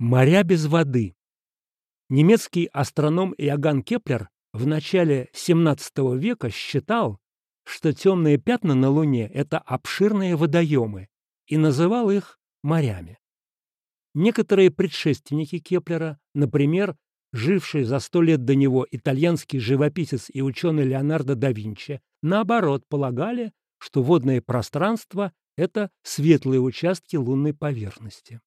Моря без воды. Немецкий астроном Иоганн Кеплер в начале XVII века считал, что темные пятна на Луне – это обширные водоемы, и называл их морями. Некоторые предшественники Кеплера, например, живший за сто лет до него итальянский живописец и ученый Леонардо да Винчи, наоборот, полагали, что водное пространство – это светлые участки лунной поверхности.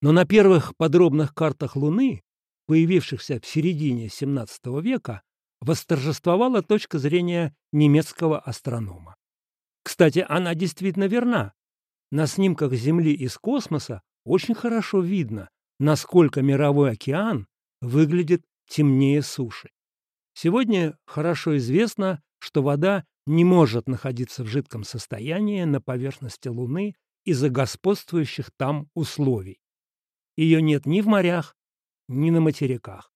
Но на первых подробных картах Луны, появившихся в середине XVII века, восторжествовала точка зрения немецкого астронома. Кстати, она действительно верна. На снимках Земли из космоса очень хорошо видно, насколько мировой океан выглядит темнее суши. Сегодня хорошо известно, что вода не может находиться в жидком состоянии на поверхности Луны из-за господствующих там условий. Ее нет ни в морях, ни на материках.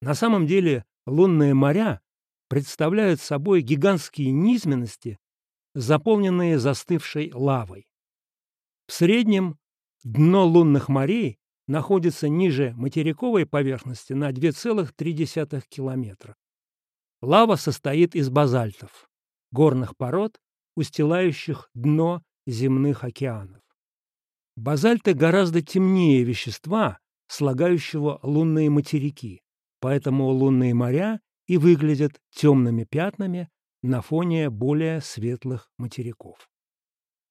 На самом деле лунные моря представляют собой гигантские низменности, заполненные застывшей лавой. В среднем дно лунных морей находится ниже материковой поверхности на 2,3 километра. Лава состоит из базальтов, горных пород, устилающих дно земных океанов. Базальты гораздо темнее вещества, слагающего лунные материки, поэтому лунные моря и выглядят темными пятнами на фоне более светлых материков.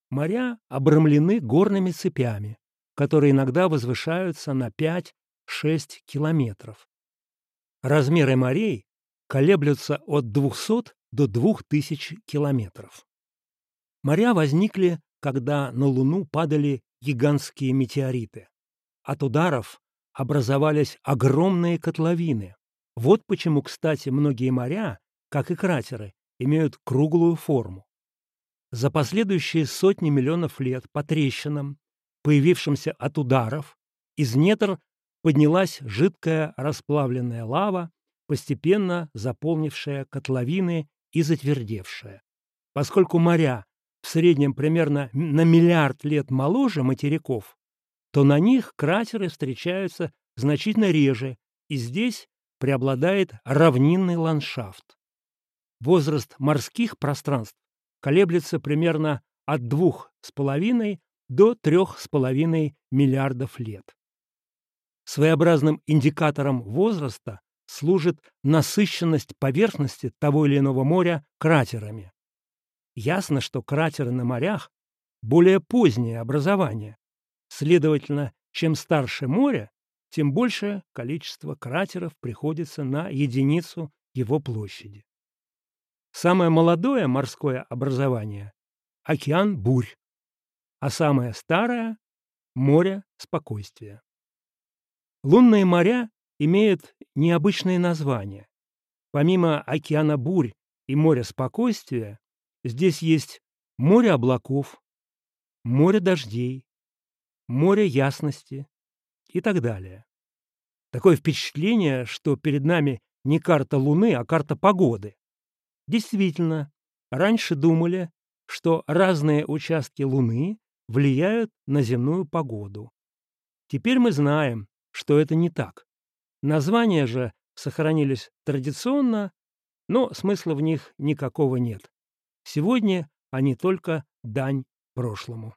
Моря обрамлены горными цепями, которые иногда возвышаются на 5-6 километров. Размеры морей колеблются от 200 до 2000 километров. Моря возникли, когда на Луну падали гигантские метеориты. От ударов образовались огромные котловины. Вот почему, кстати, многие моря, как и кратеры, имеют круглую форму. За последующие сотни миллионов лет по трещинам, появившимся от ударов, из недр поднялась жидкая расплавленная лава, постепенно заполнившая котловины и затвердевшая. Поскольку моря среднем примерно на миллиард лет моложе материков, то на них кратеры встречаются значительно реже, и здесь преобладает равнинный ландшафт. Возраст морских пространств колеблется примерно от 2,5 до 3,5 миллиардов лет. Своеобразным индикатором возраста служит насыщенность поверхности того или иного моря кратерами. Ясно, что кратеры на морях – более позднее образование. Следовательно, чем старше море, тем большее количество кратеров приходится на единицу его площади. Самое молодое морское образование – океан бурь, а самое старое – море спокойствия. Лунные моря имеют необычные названия. Помимо океана бурь и моря спокойствия, Здесь есть море облаков, море дождей, море ясности и так далее. Такое впечатление, что перед нами не карта Луны, а карта погоды. Действительно, раньше думали, что разные участки Луны влияют на земную погоду. Теперь мы знаем, что это не так. Названия же сохранились традиционно, но смысла в них никакого нет. Сегодня они только дань прошлому.